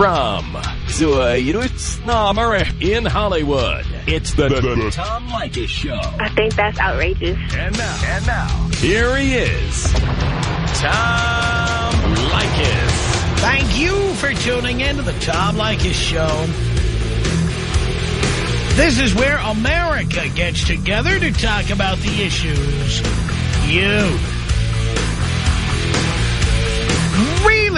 From Zuidootsnamer in Hollywood, it's the, the, the Tom Leykis Show. I think that's outrageous. And now, and now, here he is, Tom Leykis. Thank you for tuning in to the Tom Leykis Show. This is where America gets together to talk about the issues you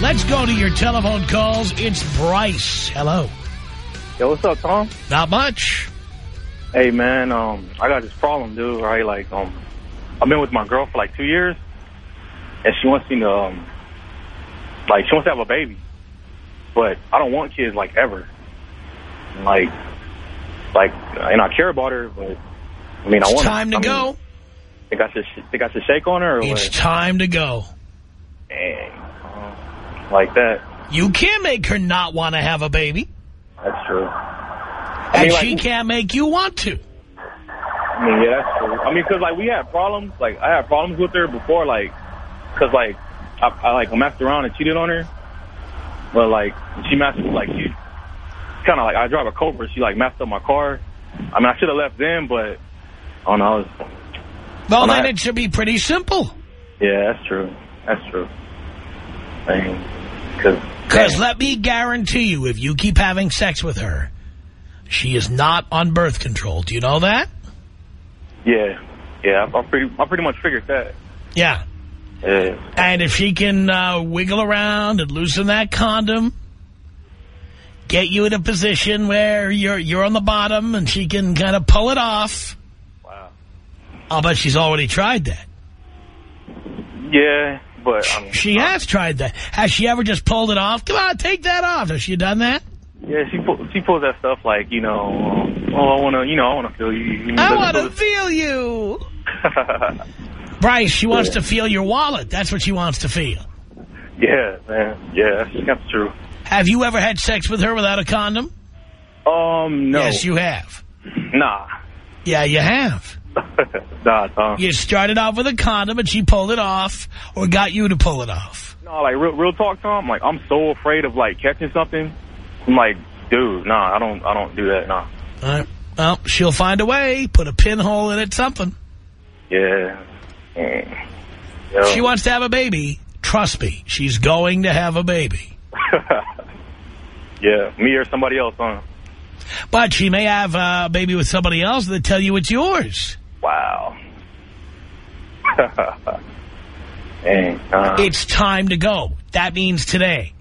Let's go to your telephone calls. It's Bryce. Hello. Yo, what's up, Tom? Not much. Hey, man, um, I got this problem, dude, right? Like, um, I've been with my girl for like two years, and she wants me to, um, like, she wants to have a baby, but I don't want kids, like, ever. Like, like, and I care about her, but, I mean, I want time to I mean, go. They got to, they got to shake on her, or It's what? time to go. Dang, like that. You can't make her not want to have a baby. That's true. And mean, like- she can't make you want to. I mean, yeah, that's true. I mean, because, like, we had problems. Like, I had problems with her before, like, because, like, I, I, like, messed around and cheated on her. But, like, she messed, like, she kind of, like, I drive a Cobra. She, like, messed up my car. I mean, I should have left then, but, I don't know. I was, Well, then not- it should be pretty simple. yeah, that's true. That's true. Mean, because... Because let me guarantee you, if you keep having sex with her, she is not on birth control. Do you know that? Yeah. Yeah, I, I pretty, I pretty much figured that. Yeah. Yeah. And if she can uh, wiggle around and loosen that condom, get you in a position where you're you're on the bottom and she can kind of pull it off, Wow. I'll bet she's already tried that. Yeah, but, I mean... She has tried that. Has she ever just pulled it off? Come on, take that off. Has she done that? Yeah, she pull, she pulls that stuff like, you know, um, oh, I want to, you know, I want to feel you. you know, I want to feel you. Bryce, she wants Yeah. to feel your wallet. That's what she wants to feel. yeah, man. Yeah, that's, that's true. Have you ever had sex with her without a condom? Um, no. Yes, you have. Nah. Yeah, you have. nah, Tom. You started off with a condom and she pulled it off or got you to pull it off. No, like, real, real talk, Tom. Like, I'm so afraid of, like, catching something. I'm like, dude, nah, I don't, I don't do that, nah. All right. Well, she'll find a way. Put a pinhole in it, something. Yeah. Mm. Yo. She wants to have a baby. Trust me, she's going to have a baby. yeah, me or somebody else, huh? But she may have a baby with somebody else that tell you it's yours. Wow. Uh, It's time to go. That means today.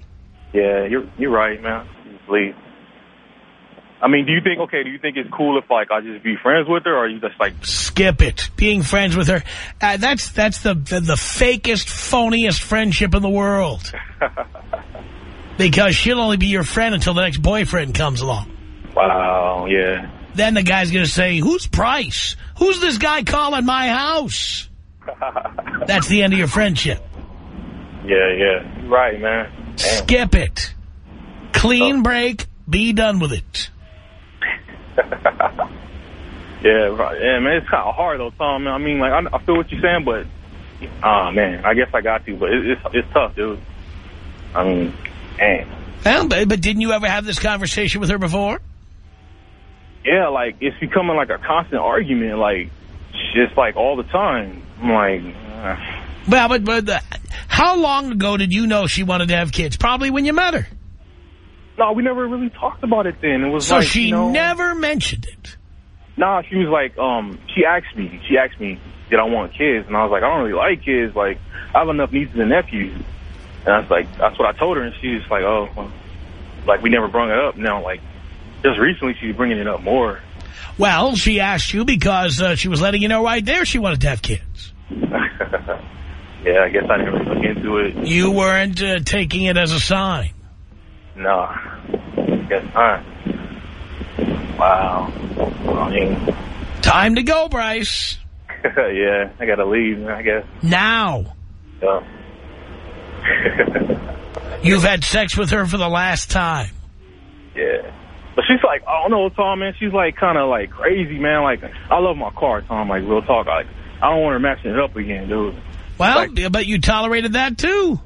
yeah, you're, you're right, man. Please. I mean, do you think, okay, do you think it's cool if, like, I just be friends with her, or are you just, like, Skip it. Being friends with her. Uh, that's that's the, the, the fakest, phoniest friendship in the world. Because she'll only be your friend until the next boyfriend comes along. wow, yeah. Then the guy's going to say, who's Bryce? Who's this guy calling my house? That's the end of your friendship. Yeah, yeah. Right, man. Damn. Skip it. Clean break. Be done with it. Yeah, right. yeah, man. It's kind of hard though, Tom. I mean, like, I, I feel what you're saying, but, ah, man, I guess I got to, but it, it's it's tough, dude. I mean, dang. Well, but didn't you ever have this conversation with her before? Yeah, like it's becoming like a constant argument, like just like all the time. I'm like, uh, Well, but, but uh, how long ago did you know she wanted to have kids? Probably when you met her. no, we never really talked about it then. It was So like, she you know, never mentioned it. Nah, she was like, um, she asked me, she asked me, did I want kids? And I was like, I don't really like kids. Like, I have enough nieces and nephews. And I was like, that's what I told her. And she was like, oh, well, like we never brought it up. Now, like, just recently she's bringing it up more. Well, she asked you because uh, she was letting you know right there she wanted to have kids. yeah, I guess I didn't really look into it. You weren't uh, taking it as a sign. No. Guess not. Wow. I mean, Time to go, Bryce. yeah, I gotta leave, I guess. Now. Yeah. You've had sex with her for the last time. yeah. But she's like, I don't know, Tom, man. She's like kind of like crazy, man. Like, I love my car, Tom. Like, real talk. Like, I don't want her messing it up again, dude. Well, Like- but you tolerated that too.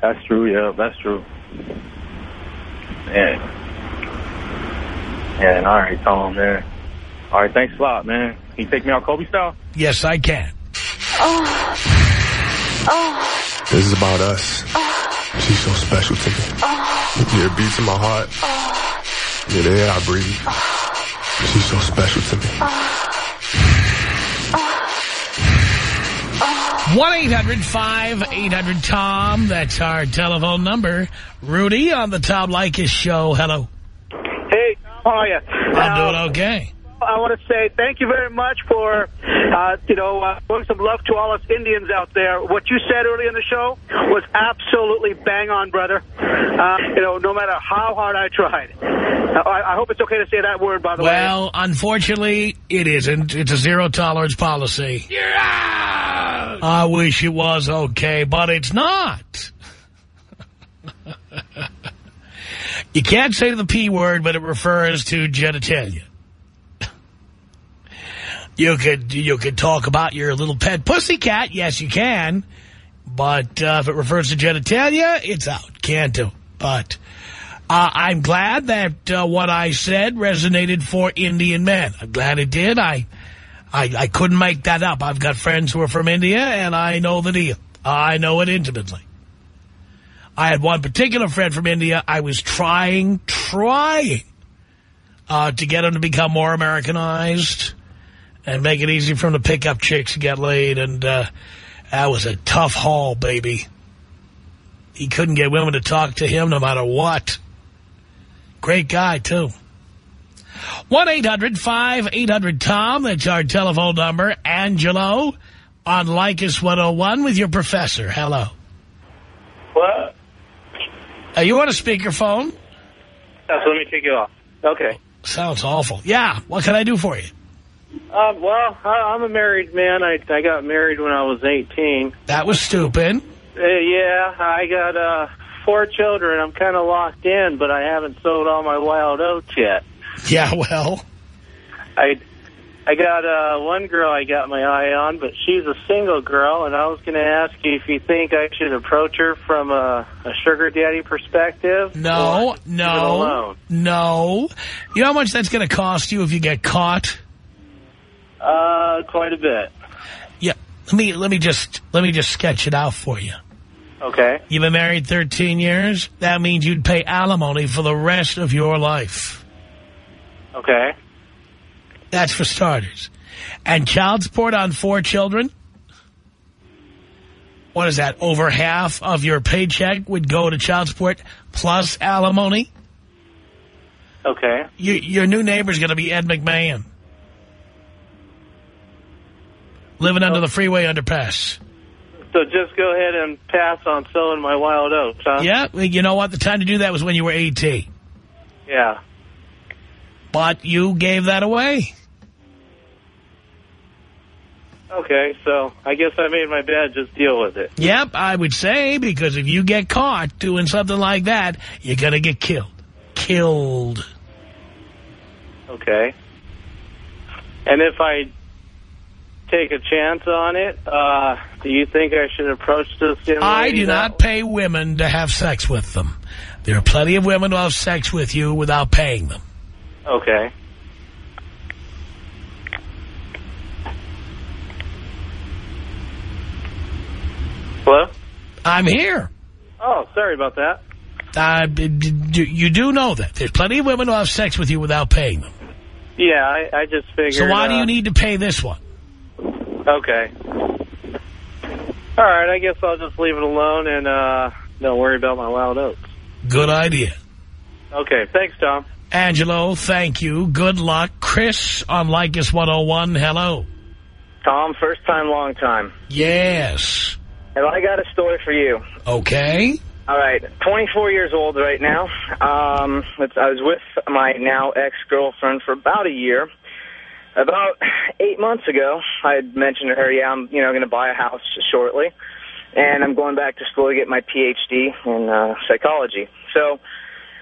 That's true, yeah, that's true. Yeah. Yeah, all right, Tom, man. All right, thanks a lot, man. Can you take me out Kobe style? Yes, I can. Oh. Oh. This is about us. She's so special to me. Oh. Yeah, it beats in my heart. Yeah, the air I breathe. She's so special to me. 1-800-5800-TOM. That's our telephone number. Rudy on the Tom Leykis show. Hello. Hey, how are you? I'm doing um, okay. I want to say thank you very much for, uh, you know, uh, showing some love to all us Indians out there. What you said earlier in the show was absolutely bang on, brother. Uh, you know, no matter how hard I tried. Uh, I, I hope it's okay to say that word, by the way. Well, unfortunately, it isn't. It's a zero-tolerance policy. You're out! I wish it was okay, but it's not. you can't say the P word, but it refers to genitalia. You could you could talk about your little pet pussycat. Yes, you can. But uh, if it refers to genitalia, it's out. Can't do. But uh, I'm glad that uh, what I said resonated for Indian men. I'm glad it did. I, I I couldn't make that up. I've got friends who are from India, and I know the deal. I know it intimately. I had one particular friend from India. I was trying, trying uh, to get him to become more Americanized and make it easy for him to pick up chicks and get laid. And uh, that was a tough haul, baby. He couldn't get women to talk to him no matter what. Great guy, too. 1-800-5800-TOM. That's our telephone number. Angelo on Leykis 101 with your professor. Hello. What? Are you on a speakerphone? Yes, let me take you off. Okay. Sounds awful. Yeah. What can I do for you? Um, well, I, I'm a married man. I, I got married when I was 18. That was stupid. Uh, yeah, I got uh, four children. I'm kind of locked in, but I haven't sold all my wild oats yet. Yeah, well, I I got uh, one girl I got my eye on, but she's a single girl, and I was going to ask you if you think I should approach her from a, a sugar daddy perspective. no, or leave it no, no. You know how much that's going to cost you if you get caught? Uh, quite a bit. Yeah. Let me let me just let me just sketch it out for you. Okay. You've been married 13 years. That means you'd pay alimony for the rest of your life. Okay. That's for starters. And child support on four children? What is that? Over half of your paycheck would go to child support plus alimony? Okay. You, your new neighbor's going to be Ed McMahon. Living under the oh. freeway underpass. So just go ahead and pass on selling my wild oats, huh? Yeah, you know what? The time to do that was when you were 18. Yeah. But you gave that away. Okay, so I guess I made my bed. Just deal with it. Yep, I would say, because if you get caught doing something like that, you're going to get killed. Killed. Okay. And if I take a chance on it, uh, do you think I should approach this young I do not pay women to have sex with them. There are plenty of women who have sex with you without paying them. Okay. Hello? I'm here. Oh, sorry about that. Uh, you do know that. There's plenty of women who have sex with you without paying them. Yeah, I, I just figured... So why do uh, you need to pay this one? Okay. All right, I guess I'll just leave it alone and uh, don't worry about my wild oats. Good idea. Okay, thanks, Tom. Angelo, thank you. Good luck. Chris on Leykis 101, hello. Tom, first time, long time. Yes. And I got a story for you. Okay. All right, 24 years old right now. Um, I was with my now ex-girlfriend for about a year. About eight months ago, I had mentioned to her, yeah, I'm you know going to buy a house shortly, and I'm going back to school to get my Ph.D. in uh, psychology. So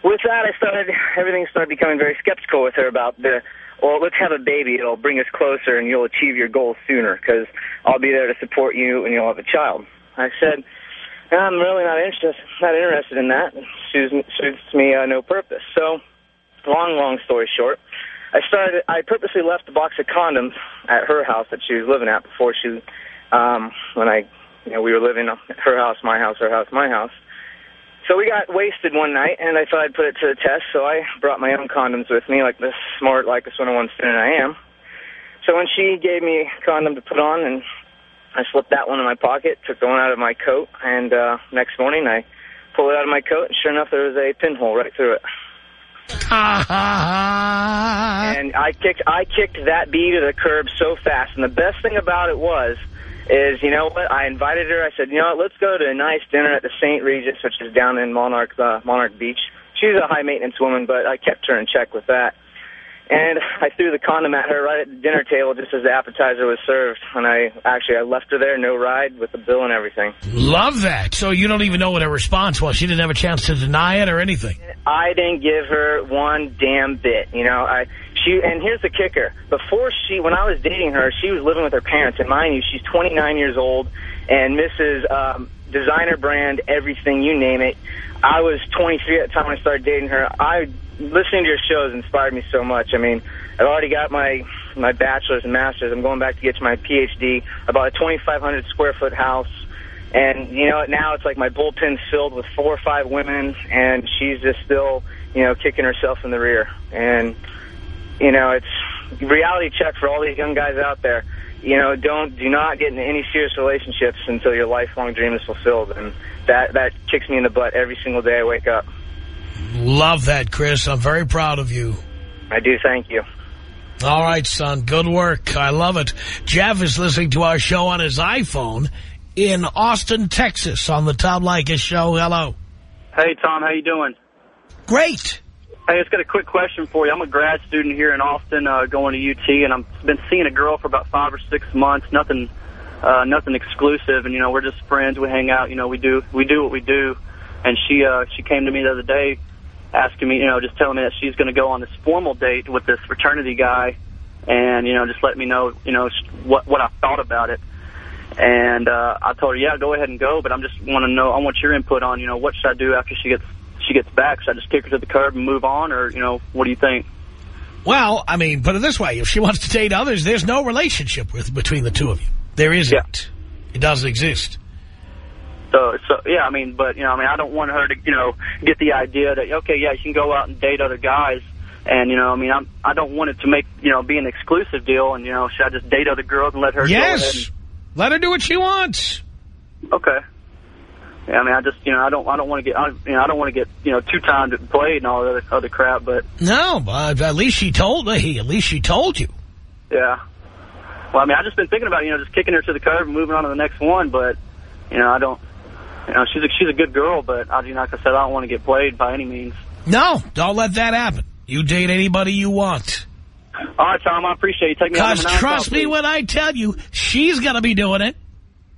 with that, I started everything started becoming very skeptical with her about the well, let's have a baby. It'll bring us closer, and you'll achieve your goals sooner because I'll be there to support you, and you'll have a child. I said, I'm really not interested, not interested in that. It suits, suits me uh, no purpose. So, long, long story short, I started. I purposely left a box of condoms at her house that she was living at before she, um, when I, you know, we were living at her house, my house, her house, my house. So we got wasted one night, and I thought I'd put it to the test, so I brought my own condoms with me, like the smart, like this 101 student I am. So when she gave me a condom to put on, and I slipped that one in my pocket, took the one out of my coat, and uh, next morning I pulled it out of my coat, and sure enough, there was a pinhole right through it. and I kicked, I kicked that bee to the curb so fast, and the best thing about it was is, you know what, I invited her. I said, you know what, let's go to a nice dinner at the St. Regis, which is down in Monarch, uh, Monarch Beach. She's a high-maintenance woman, but I kept her in check with that. And I threw the condom at her right at the dinner table just as the appetizer was served. And I actually, I left her there, no ride, with the bill and everything. Love that. So you don't even know what her response was. She didn't have a chance to deny it or anything. I didn't give her one damn bit. You know, I she and here's the kicker. Before she, when I was dating her, she was living with her parents. And mind you, she's 29 years old and Mrs. Um, designer brand, everything, you name it. I was 23 at the time I started dating her. I listening to your shows inspired me so much. I mean, I've already got my my bachelor's and master's. I'm going back to get to my PhD. About a 2,500 square foot house. And, you know, now it's like my bullpen's filled with four or five women, and she's just still, you know, kicking herself in the rear. And you know, it's reality check for all these young guys out there. You know, don't do not get into any serious relationships until your lifelong dream is fulfilled, and that that kicks me in the butt every single day I wake up. Love that, Chris. I'm very proud of you. I do. Thank you. All right, son. Good work. I love it. Jeff is listening to our show on his iPhone in Austin, Texas on the Tom Leykis show. Hello. Hey, Tom. How you doing? Great. Hey, I just got a quick question for you. I'm a grad student here in Austin, uh, going to UT, and I've been seeing a girl for about five or six months. Nothing, uh, nothing exclusive, and you know we're just friends. We hang out. You know we do we do what we do. And she uh, she came to me the other day, asking me, you know, just telling me that she's going to go on this formal date with this fraternity guy, and you know just let me know, you know, what what I thought about it. And uh, I told her, yeah, go ahead and go, but I'm just want to know, I want your input on, you know, what should I do after she gets she gets back? Should I just kick her to the curb and move on? Or, you know, what do you think? Well, I mean, put it this way. If she wants to date others, there's no relationship with between the two of you. There isn't. Yeah. It doesn't exist. So, so yeah, I mean, but, you know, I mean, I don't want her to, you know, get the idea that, okay, yeah, she can go out and date other guys. And, you know, I mean, I'm, I don't want it to make, you know, be an exclusive deal. And, you know, should I just date other girls and let her Yes. Let her do what she wants. Okay. Yeah, I mean, I just, you know, I don't, I don't want to get, I, you know, I don't want to get, you know, two times played and all the other, other crap. But no, but at least she told me. At least she told you. Yeah. Well, I mean, I've just been thinking about, you know, just kicking her to the curb and moving on to the next one. But, you know, I don't, you know, she's a, she's a good girl, but I, you know, like I said, I don't want to get played by any means. No, don't let that happen. You date anybody you want. All right, Tom, I appreciate you taking me Because trust me when I tell you, she's going to be doing it.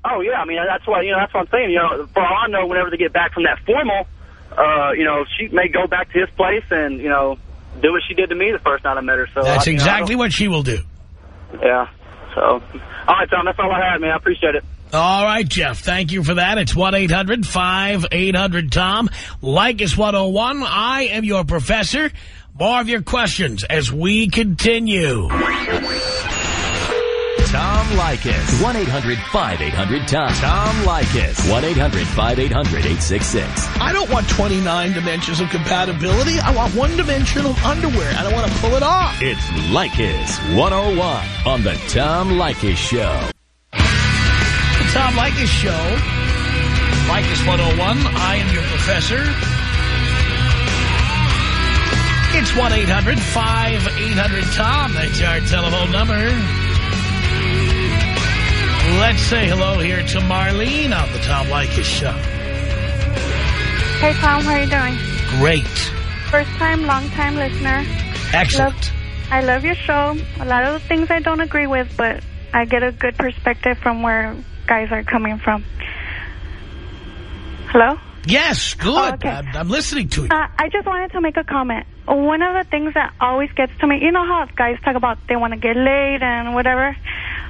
Oh, yeah, I mean, that's why, you know, that's what I'm saying. You know, for all I know, whenever they get back from that formal, uh, you know, she may go back to his place and, you know, do what she did to me the first night I met her. So That's I, exactly know, what she will do. Yeah. So, all right, Tom, that's all I had, man. I appreciate it. All right, Jeff. Thank you for that. It's 1-800-5800-TOM. Leykis 101. I am your professor. More of your questions as we continue. Tom Leykis. 1-800-5800-TOM. Tom Leykis. 1-800-5800-866. I don't want 29 dimensions of compatibility. I want one dimension of underwear. I don't want to pull it off. It's Leykis 101 on the Tom Leykis Show. The Tom Leykis Show. Leykis 101. I am your professor. It's 1-800-5800-TOM. That's our telephone number. Let's say hello here to Marlene on the Tom Leykis Show. Hey, Tom, how are you doing? Great. First time, long time listener. Excellent. Love, I love your show. A lot of the things I don't agree with, but I get a good perspective from where guys are coming from. Hello? Yes, good. Oh, okay. I'm, I'm listening to you. Uh, I just wanted to make a comment. One of the things that always gets to me, you know how guys talk about they want to get laid and whatever?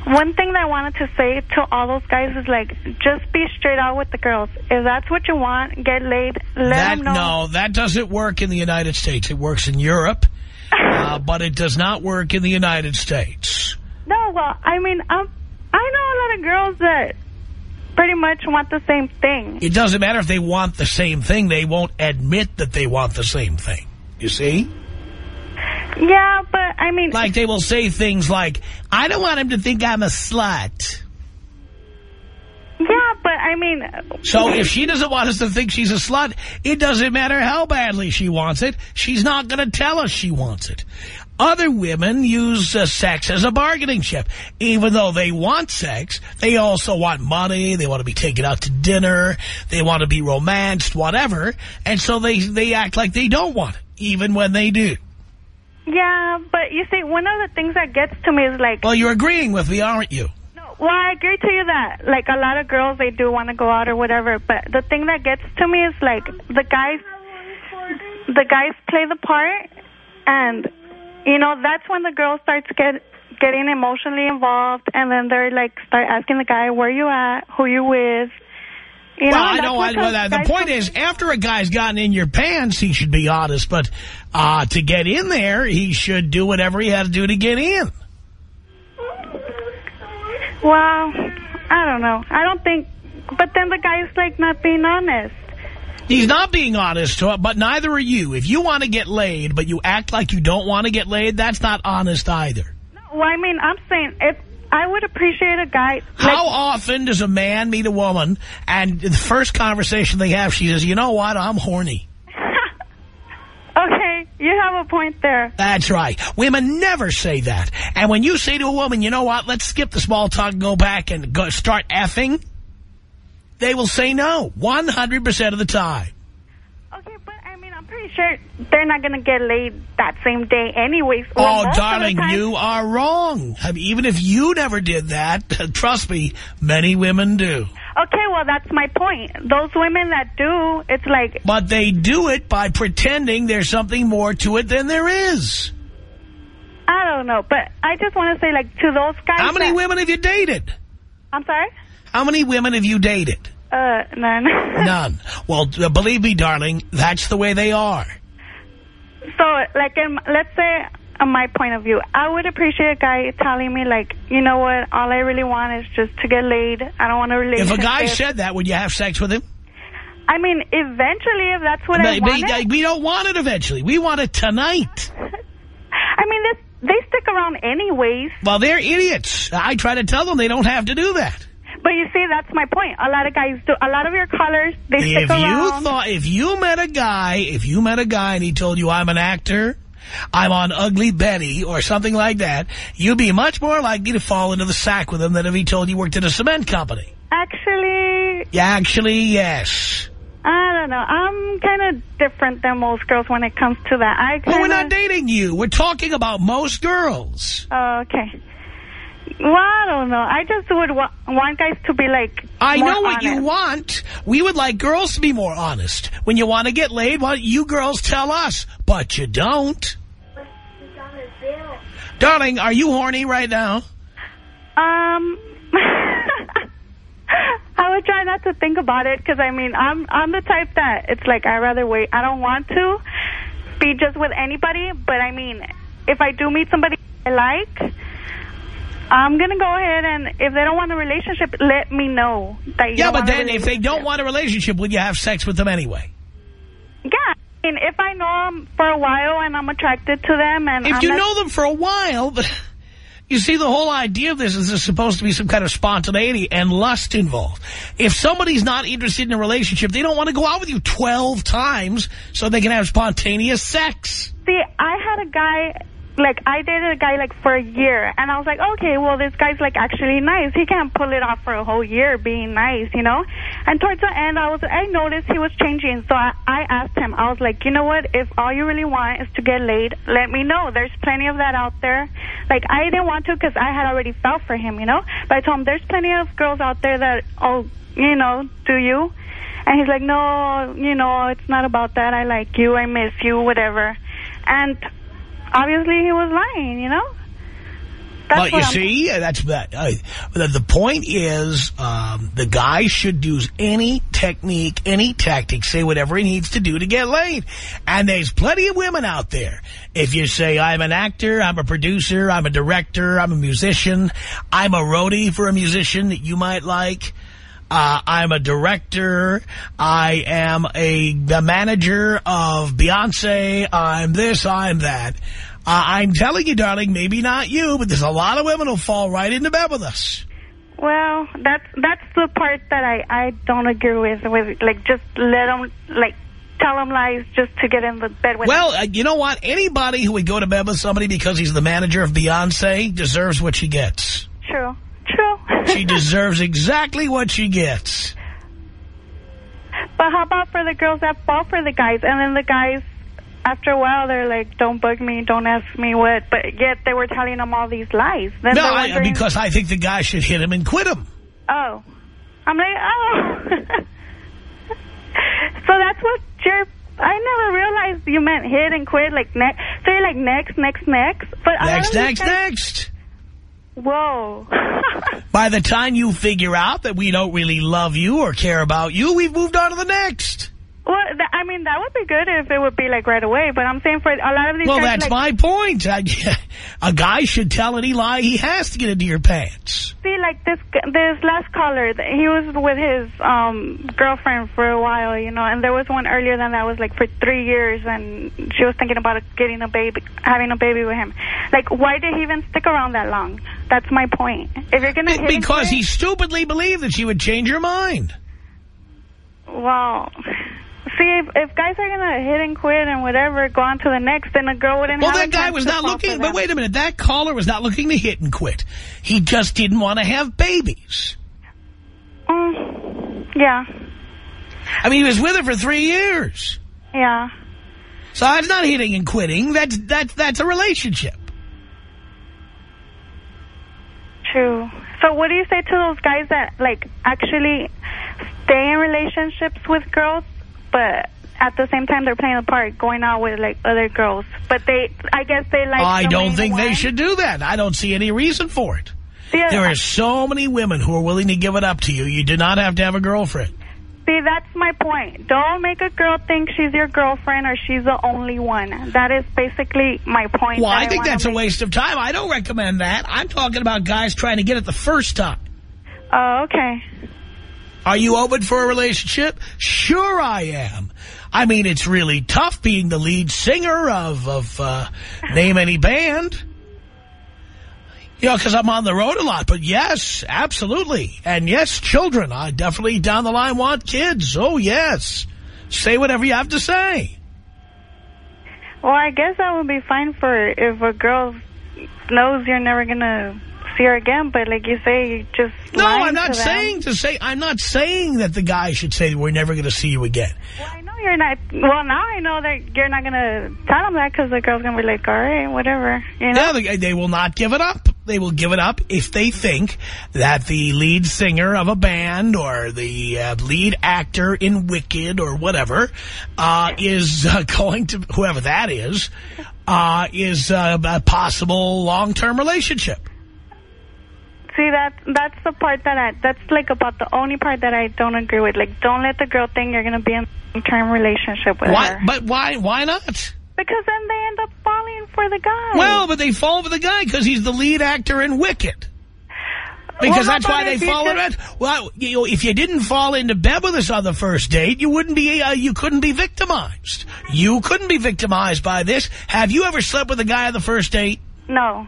One thing that I wanted to say to all those guys is like, just be straight out with the girls. If that's what you want, get laid, let that, them know. No, that doesn't work in the United States. It works in Europe, uh, but it does not work in the United States. No, well, I mean, um, I know a lot of girls that pretty much want the same thing. It doesn't matter if they want the same thing. They won't admit that they want the same thing. You see? Yeah, but I mean... Like they will say things like, I don't want him to think I'm a slut. Yeah, but I mean... So if she doesn't want us to think she's a slut, it doesn't matter how badly she wants it. She's not going to tell us she wants it. Other women use uh, sex as a bargaining chip. Even though they want sex, they also want money. They want to be taken out to dinner. They want to be romanced, whatever. And so they, they act like they don't want it, even when they do. Yeah, but you see, one of the things that gets to me is like... Well, you're agreeing with me, aren't you? No, Well, I agree to you that, like, a lot of girls, they do want to go out or whatever. But the thing that gets to me is, like, the guys, the guys play the part, and, you know, that's when the girl starts get, getting emotionally involved, and then they're, like, start asking the guy, where you at, who you with, you well, know, I know. I, well, that, the point is, after a guy's gotten in your pants, he should be honest. But uh, to get in there, he should do whatever he had to do to get in. Well, I don't know. I don't think... But then the guy's, like, not being honest. He's not being honest, to her, but neither are you. If you want to get laid, but you act like you don't want to get laid, that's not honest either. No, well, I mean, I'm saying if I would appreciate a guy... How often does a man meet a woman, and the first conversation they have, she says, you know what, I'm horny. okay, you have a point there. That's right. Women never say that. And when you say to a woman, you know what, let's skip the small talk and go back and go start effing, they will say no 100% of the time. Okay, but I mean, I'm pretty sure they're not going to get laid that same day anyways. Oh, darling, you are wrong. I mean, even if you never did that, trust me, many women do. Okay, well, that's my point. Those women that do, it's like... But they do it by pretending there's something more to it than there is. I don't know, but I just want to say, like, to those guys... How many women have you dated? I'm sorry? How many women have you dated? Uh, none. none. Well, believe me, darling, that's the way they are. So, like, in, let's say, on my point of view, I would appreciate a guy telling me, like, you know what, all I really want is just to get laid. I don't want to relationship. If a guy said that, would you have sex with him? I mean, eventually, if that's what but, I want. We don't want it eventually. We want it tonight. I mean, this, they stick around anyways. Well, they're idiots. I try to tell them they don't have to do that. But you see, that's my point. A lot of guys do. A lot of your callers, they if stick around. You thought, if you met a guy, if you met a guy and he told you, I'm an actor, I'm on Ugly Betty or something like that, you'd be much more likely to fall into the sack with him than if he told you worked at a cement company. Actually... Yeah, actually, yes. I don't know. I'm kind of different than most girls when it comes to that. I kinda... Well, we're not dating you. We're talking about most girls. Oh, okay. Well, I don't know. I just would wa want guys to be like I know what honest. you want. We would like girls to be more honest. When you want to get laid, why don't you girls tell us? But you don't. Darling, are you horny right now? Um, I would try not to think about it because, I mean, I'm, I'm the type that it's like i rather wait. I don't want to be just with anybody, but, I mean, if I do meet somebody I like... I'm going to go ahead and if they don't want a relationship, let me know. that you Yeah, but then if they don't want a relationship, will you have sex with them anyway? Yeah. I mean, if I know them for a while and I'm attracted to them and If I'm you know them for a while, you see, the whole idea of this is there's supposed to be some kind of spontaneity and lust involved. If somebody's not interested in a relationship, they don't want to go out with you 12 times so they can have spontaneous sex. See, I had a guy like, I dated a guy, like, for a year. And I was like, okay, well, this guy's, like, actually nice. He can't pull it off for a whole year being nice, you know? And towards the end, I was I noticed he was changing. So I, I asked him, I was like, you know what? If all you really want is to get laid, let me know. There's plenty of that out there. Like, I didn't want to because I had already felt for him, you know? But I told him, there's plenty of girls out there that, oh, you know, do you? And he's like, no, you know, it's not about that. I like you. I miss you, whatever. And obviously he was lying, you know? That's Well, you I'm- see, that's that. Uh, the, the point is, um, the guy should use any technique, any tactic, say whatever he needs to do to get laid. And there's plenty of women out there. If you say, I'm an actor, I'm a producer, I'm a director, I'm a musician, I'm a roadie for a musician that you might like, uh, I'm a director. I am a the manager of Beyonce. I'm this, I'm that. Uh, I'm telling you, darling, maybe not you, but there's a lot of women who fall right into bed with us. Well, that's that's the part that I I don't agree with. With like just let them like tell them lies just to get in the bed with. Well, uh, you know what? Anybody who would go to bed with somebody because he's the manager of Beyonce deserves what she gets. true, true. She deserves exactly what she gets. but how about for the girls that fall for the guys, and then the guys after a while they're like, "Don't bug me, don't ask me what," but yet they were telling them all these lies. Then No, I, because I think the guy should hit him and quit him. Oh. I'm like, oh. so that's what you're... I never realized you meant hit and quit, like next. So you're like next, next, next. But Next, next, next. Whoa. By the time you figure out that we don't really love you or care about you, we've moved on to the next. well, th I mean, that would be good if it would be like right away. But I'm saying for a lot of these Well, guys, that's like, my point. I, a guy should tell any lie he has to get into your pants. see, like this this last caller, he was with his um girlfriend for a while, you know, and there was one earlier than that was like for three years, and she was thinking about getting a baby, having a baby with him. Like, why did he even stick around that long? That's my point. If you're gonna hit and Because he stupidly believed that she would change her mind. well. See, if, if guys are gonna hit and quit and whatever, go on to the next, then a girl wouldn't Well, have a that guy was to not looking, but wait a minute, that caller was not looking to hit and quit. He just didn't want to have babies. Mm, yeah, I mean, he was with her for three years. yeah. So that's not hitting and quitting. That's, that's, that's a relationship. True. So what do you say to those guys that, like, actually stay in relationships with girls, but at the same time they're playing a part, going out with, like, other girls? But they, I guess they like... I don't think the they should do that. I don't see any reason for it. See, There are so many women who are willing to give it up to you. You do not have to have a girlfriend. See, that's my point. Don't make a girl think she's your girlfriend or she's the only one. That is basically my point. Well, I think wanna that's a waste of time. I don't recommend that. I'm talking about guys trying to get it the first time. Oh, okay. Are you open for a relationship? Sure I am. I mean, it's really tough being the lead singer of, of uh, name any band. You know, because I'm on the road a lot. But yes, absolutely. And yes, children. I definitely down the line want kids. Oh, yes. Say whatever you have to say. Well, I guess that would be fine for if a girl knows you're never going to see her again, but like you say, you just No, I'm not to them. saying to say, I'm not saying that the guy should say we're never going to see you again. Well, I know you're not. Well, now I know that you're not going to tell them that because the girl's going to be like, all right, whatever. You know? No, they, they will not give it up. They will give it up if they think that the lead singer of a band or the uh, lead actor in Wicked or whatever uh, is uh, going to, whoever that is, uh, is uh, a possible long-term relationship. See, that that's the part that I, that's like about the only part that I don't agree with. Like, don't let the girl think you're going to be in a long-term relationship with Why? her. But why? Why not? Because then they end up falling for the guy. Well, but they fall for the guy because he's the lead actor in Wicked. Because how that's why they fall in it. Well, you know, if you didn't fall into bed with us on the first date, you wouldn't be, uh, you couldn't be victimized. You couldn't be victimized by this. Have you ever slept with a guy on the first date? No.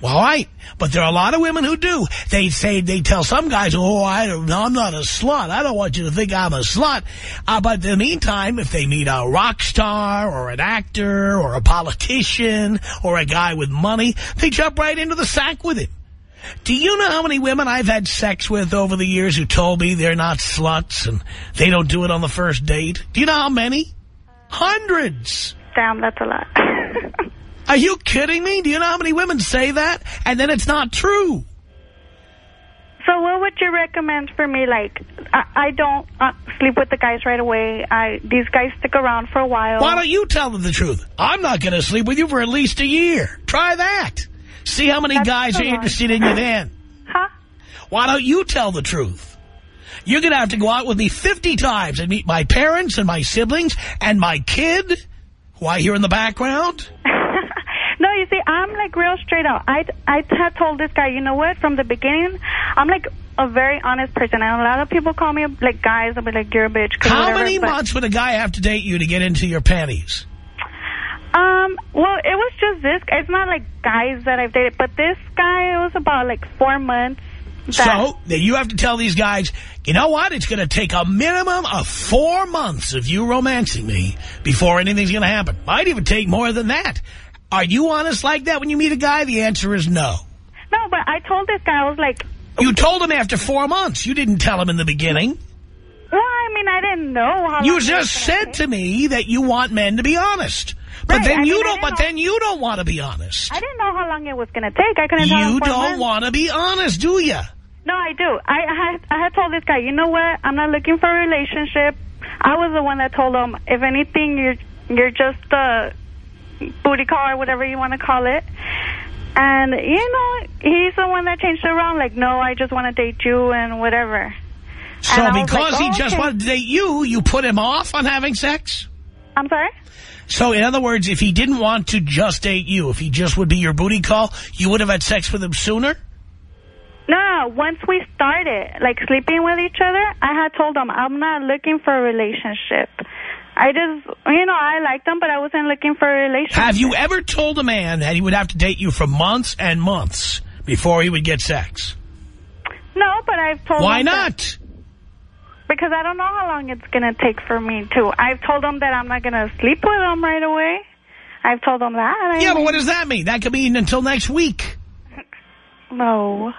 Well, all right, but there are a lot of women who do. They say they tell some guys, "Oh, I don't, no, I'm not a slut. I don't want you to think I'm a slut." Uh, but in the meantime, if they meet a rock star or an actor or a politician or a guy with money, they jump right into the sack with him. Do you know how many women I've had sex with over the years who told me they're not sluts and they don't do it on the first date? Do you know how many? Hundreds. Damn, that's a lot. Are you kidding me? Do you know how many women say that? And then it's not true. So what would you recommend for me? Like, I, I don't uh, sleep with the guys right away. I These guys stick around for a while. Why don't you tell them the truth? I'm not going to sleep with you for at least a year. Try that. See how many That's guys are interested in you then. Huh? Why don't you tell the truth? You're going to have to go out with me 50 times and meet my parents and my siblings and my kid, who I hear in the background. no, you see, I'm like real straight out. I, I had told this guy, you know what, from the beginning, I'm like a very honest person. And a lot of people call me, like guys, I'll be like, you're a bitch. How whatever, many months would a guy have to date you to get into your panties? Um, well, it was just this. It's not like guys that I've dated, but this guy, it was about like four months. So, then you have to tell these guys, you know what? It's going to take a minimum of four months of you romancing me before anything's going to happen. Might even take more than that. Are you honest like that when you meet a guy? The answer is no. No, but I told this guy, I was like, You told him after four months. You didn't tell him in the beginning. well, I mean, I didn't know how You just said to me that you want men to be honest. But Right, then I you mean, don't. But know- then you don't want to be honest. I didn't know how long it was going to take. I couldn't tell You don't want to be honest, do you? No, I do. I, I, had, I had told this guy, you know what? I'm not looking for a relationship. I was the one that told him, if anything, you're you're just a booty call or whatever you want to call it. And, you know, he's the one that changed around. Like, no, I just want to date you and whatever. So And because like, he oh, just okay. wanted to date you, you put him off on having sex? I'm sorry? So in other words, if he didn't want to just date you, if he just would be your booty call, you would have had sex with him sooner? No, no, once we started, like, sleeping with each other, I had told him, I'm not looking for a relationship. I just, you know, I liked him, but I wasn't looking for a relationship. Have you ever told a man that he would have to date you for months and months before he would get sex? No, but I've told Why not? Because I don't know how long it's going to take for me to. I've told him that I'm not going to sleep with him right away. I've told him that. I Yeah, but what does that mean? That could mean until next week. No.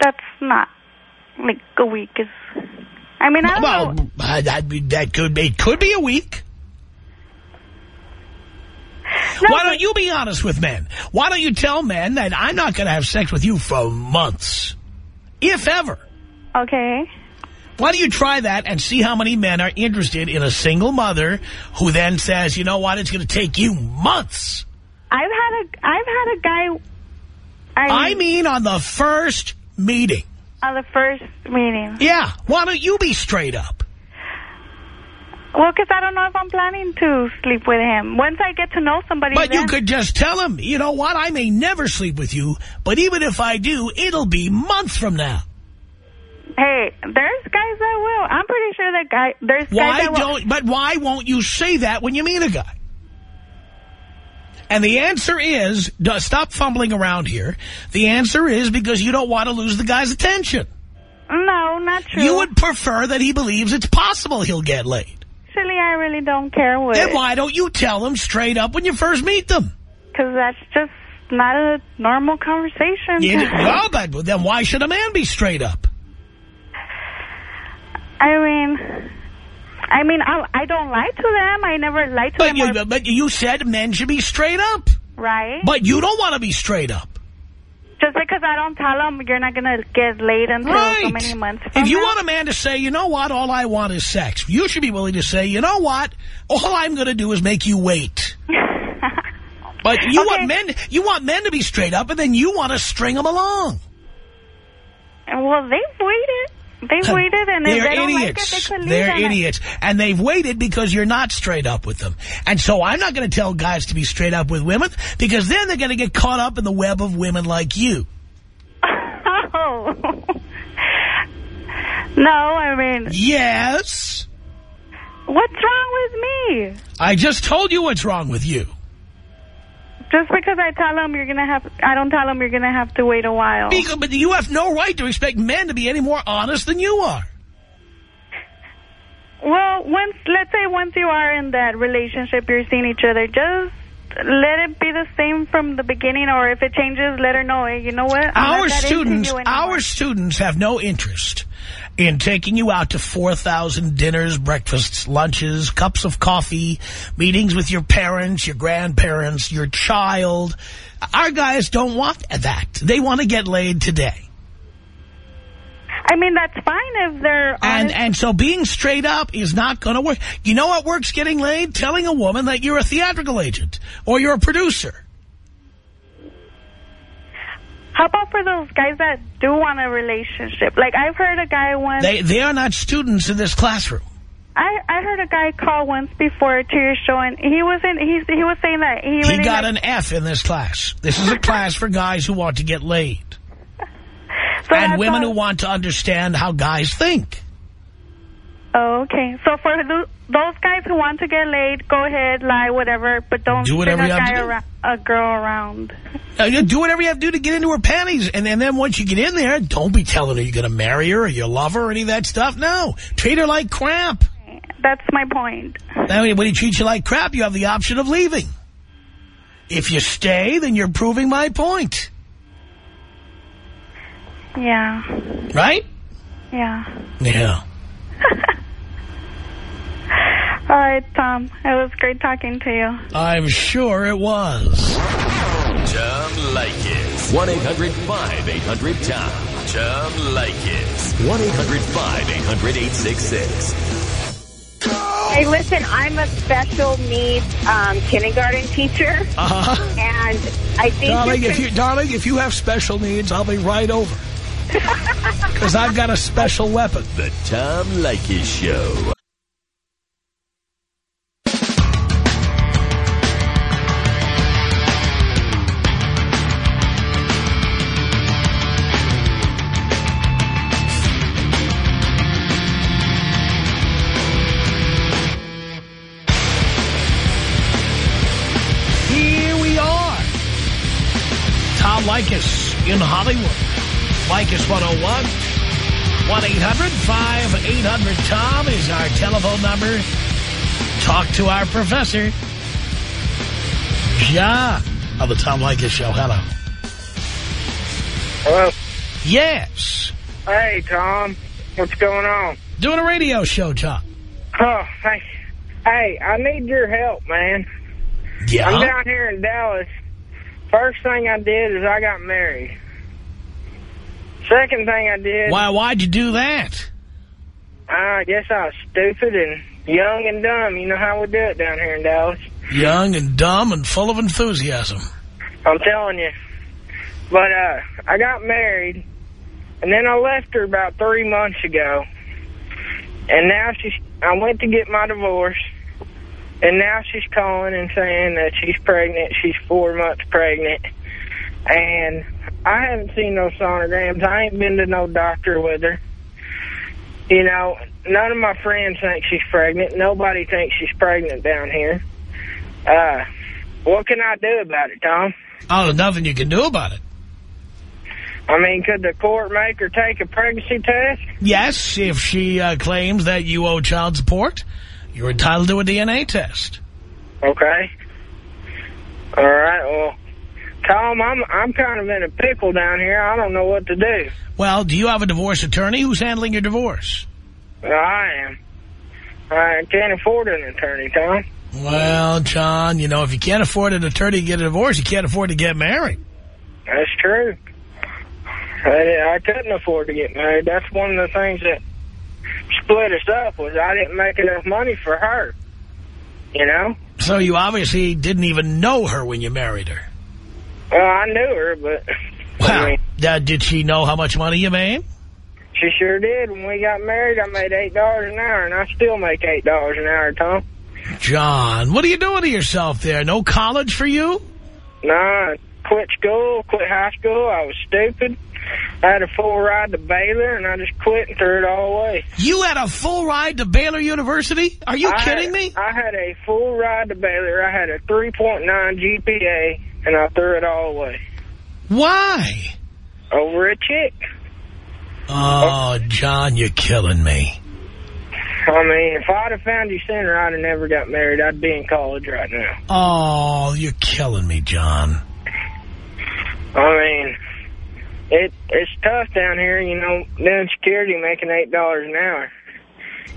That's not, like, a week is... I mean, I don't Well, know. uh, that, could be, it could be a week. No, Why don't you be honest with men? Why don't you tell men that I'm not going to have sex with you for months, if ever? Okay. Why don't you try that and see how many men are interested in a single mother who then says, you know what, it's going to take you months. I've had a, I've had a guy... I mean on the first meeting. On the first meeting. Yeah, why don't you be straight up? Well, because I don't know if I'm planning to sleep with him. Once I get to know somebody, But then, you could just tell him, you know what, I may never sleep with you, but even if I do, it'll be months from now. Hey, there's guys that will. I'm pretty sure that guy. There's guys Why that will. don't, but why won't you say that when you meet a guy? And the answer is, stop fumbling around here. The answer is because you don't want to lose the guy's attention. No, not true. You would prefer that he believes it's possible he'll get laid. Actually, I really don't care what. Then why don't you tell them straight up when you first meet them? Because that's just not a normal conversation. You, well, but then why should a man be straight up? I mean, I mean, I, I don't lie to them. I never lie to But them. you, or- but you said men should be straight up. right? But you don't want to be straight up. just because I don't tell them you're not gonna get laid until Right. so many months. From If you now. want a man to say, you know what, all I want is sex, you should be willing to say, you know what, all I'm going to do is make you wait. But you Okay. want men, you want men to be straight up, and then you want to string them along. well, they've waited. They've waited, and They're they don't idiots. like it, they could leave. They're and I- idiots. And they've waited because you're not straight up with them. And so I'm not going to tell guys to be straight up with women because then they're going to get caught up in the web of women like you. Oh. no, I mean, Yes. what's wrong with me? I just told you what's wrong with you. Just because I tell them you're gonna have, I don't tell them you're gonna have to wait a while. But you have no right to expect men to be any more honest than you are. Well, once let's say once you are in that relationship, you're seeing each other. Just let it be the same from the beginning, or if it changes, let her know. You know what? I'm Our students, our students have no interest in taking you out to 4,000 dinners, breakfasts, lunches, cups of coffee, meetings with your parents, your grandparents, your child. Our guys don't want that. They want to get laid today. I mean, that's fine if they're And and so being straight up is not going to work. You know what works getting laid? Telling a woman that you're a theatrical agent or you're a producer. How about for those guys that do want a relationship? Like, I've heard a guy once... They they are not students in this classroom. I, I heard a guy call once before to your show, and he wasn't. He he was saying that he He really got liked- an F in this class. This is a class for guys who want to get laid. So and women who want to understand how guys think. Oh, okay. So for tho- those guys who want to get laid, go ahead, lie, whatever, but don't Do whatever a guy to do. around, a girl around. Uh, you do whatever you have to do to get into her panties. And, and then once you get in there, don't be telling her you're going to marry her or you love her or any of that stuff. No. Treat her like crap. That's my point. Way, when he treats you like crap, you have the option of leaving. If you stay, then you're proving my point. Yeah, Right? yeah. Yeah. All right, Tom. It was great talking to you. I'm sure it was. Tom Leykis. 1-800-5800-TOM. Tom Leykis. 1-800-5800-866. Hey, listen, I'm a special needs um, kindergarten teacher, Uh-huh. and I think Darling, this if you, darling, if you have special needs, I'll be right over. Because I've got a special weapon. The Tom Leykis Show. Leykis 101. 1-800-5800-TOM is our telephone number. Talk to our professor. John on the Tom Leykis Show. Hello. Hello. Yes. Hey, Tom. What's going on? Doing a radio show, Tom. Oh, hey. Hey, I need your help, man. Yeah? I'm down here in Dallas. First thing I did is I got married. Second thing I did, Why, why'd you do that? I guess I was stupid and young and dumb. You know how we do it down here in Dallas. Young and dumb and full of enthusiasm. I'm telling you. But uh, I got married, and then I left her about three months ago. And now she's, I went to get my divorce, and now she's calling and saying that she's pregnant. She's four months pregnant. And I haven't seen no sonograms. I ain't been to no doctor with her. You know, none of my friends think she's pregnant. Nobody thinks she's pregnant down here. Uh, what can I do about it, Tom? Oh, there's nothing you can do about it. I mean, could the court make her take a pregnancy test? Yes, if she uh, claims that you owe child support, you're entitled to a DNA test. Okay. All right, well, Tom, I'm I'm kind of in a pickle down here. I don't know what to do. Well, do you have a divorce attorney? Who's handling your divorce? Well, I am. I can't afford an attorney, Tom. Well, John, you know, if you can't afford an attorney to get a divorce, you can't afford to get married. That's true. I, I couldn't afford to get married. That's one of the things that split us up was I didn't make enough money for her. You know? So you obviously didn't even know her when you married her. Well, I knew her, but Well, uh, did she know how much money you made? she sure did. When we got married, I made $8 an hour, and I still make $8 an hour, Tom. John, what are you doing to yourself there? No college for you? I quit school, quit high school. I was stupid. I had a full ride to Baylor, and I just quit and threw it all away. You had a full ride to Baylor University? Are you I kidding had- me? I had a full ride to Baylor. I had a 3.9 GPA, and I threw it all away. Why? Over a chick. Oh, John, you're killing me. I mean, if I'd have found you sooner, I'd have never got married. I'd be in college right now. Oh, you're killing me, John. I mean, it it's tough down here, you know, doing security making $8 an hour.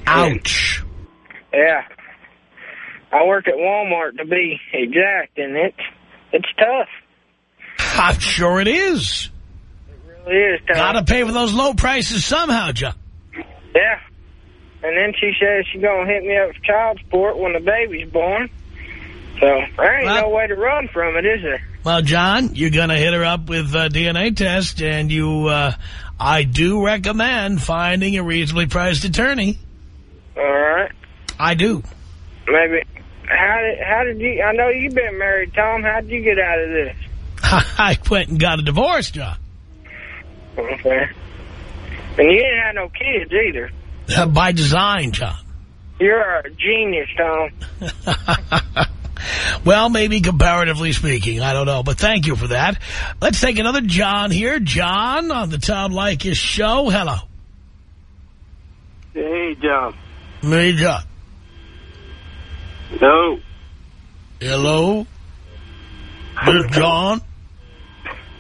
Ouch. Yeah. I work at Walmart to be exact, and it's, it's tough. I'm sure it is. It really is tough. Got to pay for those low prices somehow, John. Yeah. And then she says she's going to hit me up for child support when the baby's born. So there ain't Well- no way to run from it, is there? Well, John, you're going to hit her up with a DNA test, and you, uh, I do recommend finding a reasonably priced attorney. All right. I do. Maybe. How did, how did you, I know you've been married, Tom. How did you get out of this? I went and got a divorce, John. Okay. And you didn't have no kids either. Uh, By design, John. You're a genius, Tom. Well, maybe comparatively speaking. I don't know. But thank you for that. Let's take another John here. John on the Tom Leykis show. Hello. Hey, John. Me, John. No. Hello? This John?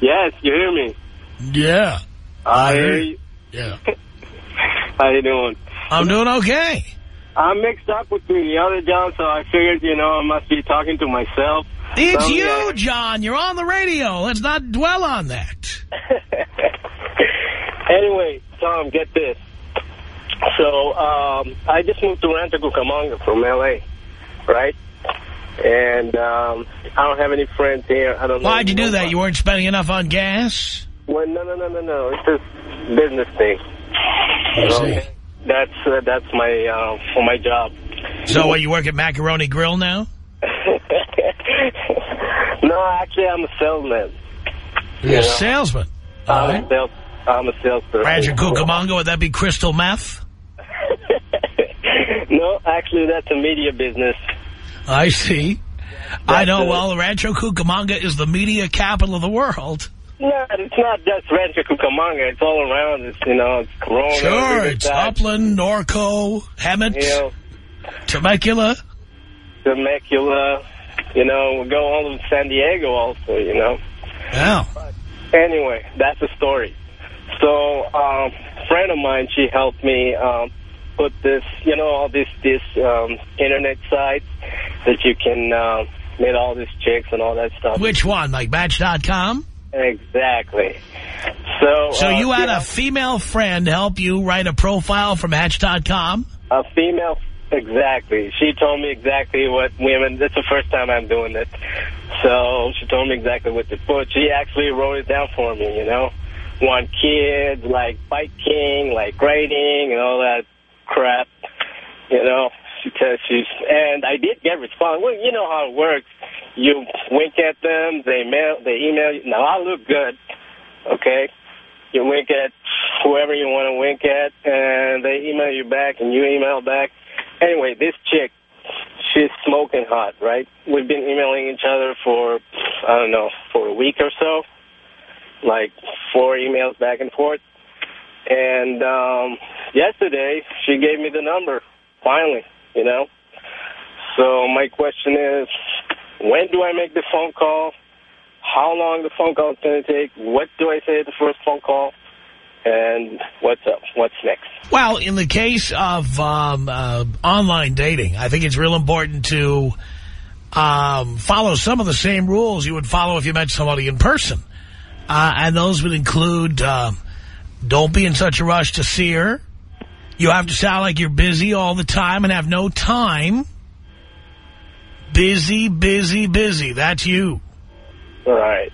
Yes, you hear me? Yeah. I hear hear you. you. Yeah. How you doing? I'm doing okay. I'm mixed up between the other John, so I figured, you know, I must be talking to myself. It's So, you, yeah. John. You're on the radio. Let's not dwell on that. Anyway, Tom, get this. So, um, I just moved to Rancho Cucamonga from L.A., right? And um, I don't have any friends here. I don't. Why'd you do that? nobody. You weren't spending enough on gas? Well, no, no, no, no, no. It's a business thing. I see. Okay? That's uh, that's my uh, for my job. So, what, you work at Macaroni Grill now? no, actually, I'm a salesman. You're a Yeah. salesman. All I'm right. a sales. I'm a salesperson. Rancho Cucamonga, would that be crystal meth? no, actually, that's a media business. I see. I know, it. well, Rancho Cucamonga is the media capital of the world. No, it's not just Rancho Cucamonga. It's all around. It's you know, it's Corona. Sure, it's Upland, Norco, Hemet, You know, Temecula. Temecula. You know, we go all to San Diego also. You know. Yeah. Anyway, that's the story. So, um, a friend of mine, she helped me um, put this, you know, all this this um, internet sites that you can uh, meet all these chicks and all that stuff. Which one, like Match.com? Exactly. So, So uh, you had yeah, a female friend help you write a profile for Match.com? a female. Exactly. She told me exactly what women. That's the first time I'm doing it. So she told me exactly what to put. She actually wrote it down for me. You know, want kids, like biking, like writing, and all that crap. You know, because she's and I did get response. Well, you know how it works. You wink at them, they mail, they email you. Now I look good, okay? You wink at whoever you want to wink at, and they email you back, and you email back. Anyway, this chick, she's smoking hot, right? We've been emailing each other for, I don't know, for a week or so, like four emails back and forth. And um, yesterday, she gave me the number, finally, you know. So my question is, when do I make the phone call? How long the phone call is going to take? What do I say at the first phone call? And what's up? What's next? Well, in the case of um, uh, online dating, I think it's real important to um, follow some of the same rules you would follow if you met somebody in person. Uh, and those would include um, don't be in such a rush to see her. You have to sound like you're busy all the time and have no time. Busy, busy, busy. That's you. All right.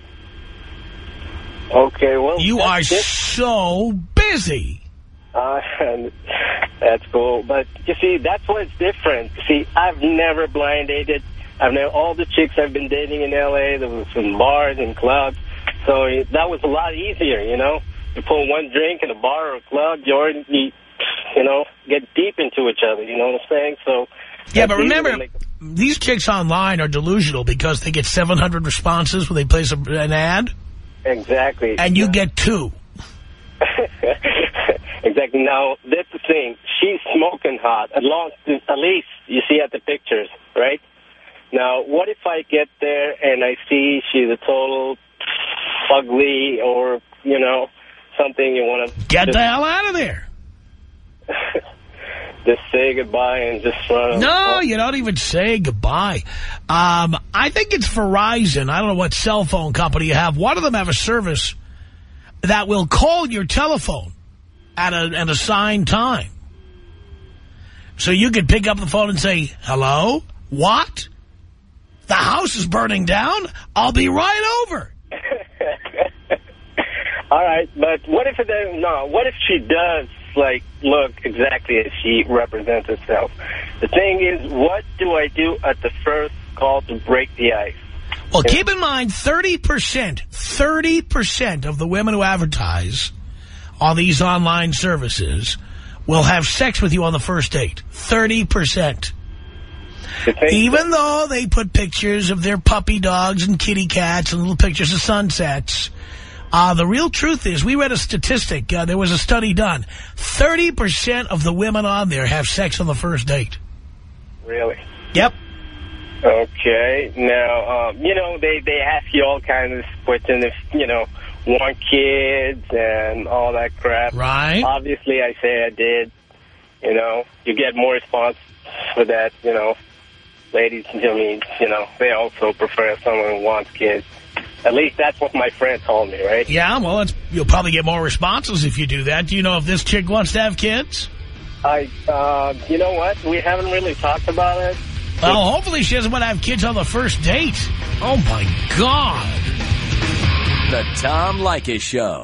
Okay, well... You are it. so busy. Uh, and that's cool. But, you see, that's what's different. See, I've never blind dated. I've never, all the chicks I've been dating in L.A., there was some bars and clubs. So that was a lot easier, you know? You pull one drink in a bar or a club, you already, you, you know, get deep into each other, you know what I'm saying? So... Yeah, but remember, these chicks online are delusional because they get 700 responses when they place a, an ad, Exactly. and you get two. Exactly. Now, that's the thing. She's smoking hot. At, long, at least you see at the pictures, right? Now, what if I get there and I see she's a total ugly or, you know, something you want to... Get the hell out of there. just say goodbye and just run. No, you don't even say goodbye. Um, I think it's Verizon. I don't know what cell phone company you have. One of them have a service that will call your telephone at a, an assigned time. So you could pick up the phone and say, hello? What? The house is burning down? I'll be right over. All right, but what if it doesn't? No, what if she does like look exactly as she represents herself? The thing is, what do I do at the first call to break the ice? Well, keep in mind, 30%, 30% of the women who advertise on these online services will have sex with you on the first date. 30%. Even though they put pictures of their puppy dogs and kitty cats and little pictures of sunsets, uh, the real truth is, we read a statistic, uh, there was a study done, 30% of the women on there have sex on the first date. Really? Yep. Okay. Now, um, you know, they, they ask you all kinds of questions if, you know, want kids and all that crap. Right. Obviously, I say I did. You know, you get more response for that, you know. Ladies, I mean, you know, they also prefer someone who wants kids. At least that's what my friend told me, right? Yeah, well, it's, you'll probably get more responses if you do that. Do you know if this chick wants to have kids? I, uh, you know what? We haven't really talked about it. Well, hopefully she doesn't want to have kids on the first date. Oh, my God. The Tom Leykis Show.